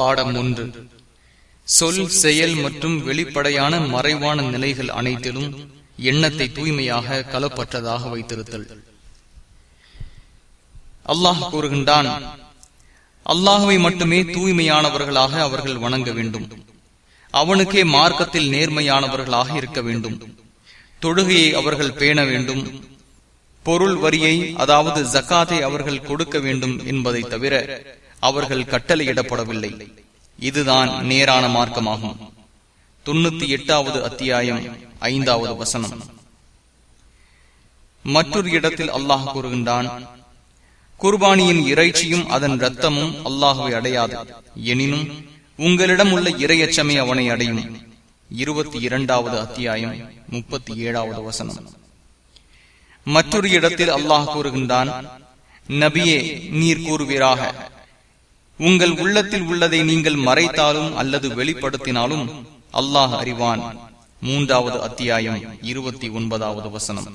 பாடம் ஒன்று. சொல் செயல் மற்றும் வெளிப்படையான மறைவான நிலைகள் அனைத்திலும் எண்ணத்தை தூய்மையாக கலப்பற்றதாக வைத்திருத்தல். அல்லாஹ் கூறுகின்றான் அல்லாஹுவை மட்டுமே தூய்மையானவர்களாக அவர்கள் வணங்க வேண்டும். அவனுக்கே மார்க்கத்தில் நேர்மையானவர்களாக இருக்க வேண்டும். தொழுகையை அவர்கள் பேண வேண்டும். பொருள் வரியை அதாவது ஜக்காத்தை அவர்கள் கொடுக்க வேண்டும் என்பதை தவிர அவர்கள் கட்டளையிடப்படவில்லை. இதுதான் நேரான மார்க்கமாகும். தொண்ணூத்தி எட்டாவது அத்தியாயம் ஐந்தாவது வசனம். மற்றொரு இடத்தில் அல்லாஹ் கூறுகின்றான் குர்பானியின் இறைச்சியும் அதன் இரத்தமும் அல்லாஹுவை அடையாது. எனினும் உங்களிடம் உள்ள இரையச்சமே அவனை அடையும். இருபத்தி இரண்டாவது அத்தியாயம் முப்பத்தி ஏழாவது வசனம். மற்றொரு இடத்தில் அல்லாஹ் கூறுகின்றான் நபியே நீர் கூறுவீராக. உங்கள் உள்ளத்தில் உள்ளதை நீங்கள் மறைத்தாலும் அல்லது வெளிப்படுத்தினாலும் அல்லாஹ் அறிவான். மூன்றாவது அத்தியாயம் இருபத்தி ஒன்பதாவது வசனம்.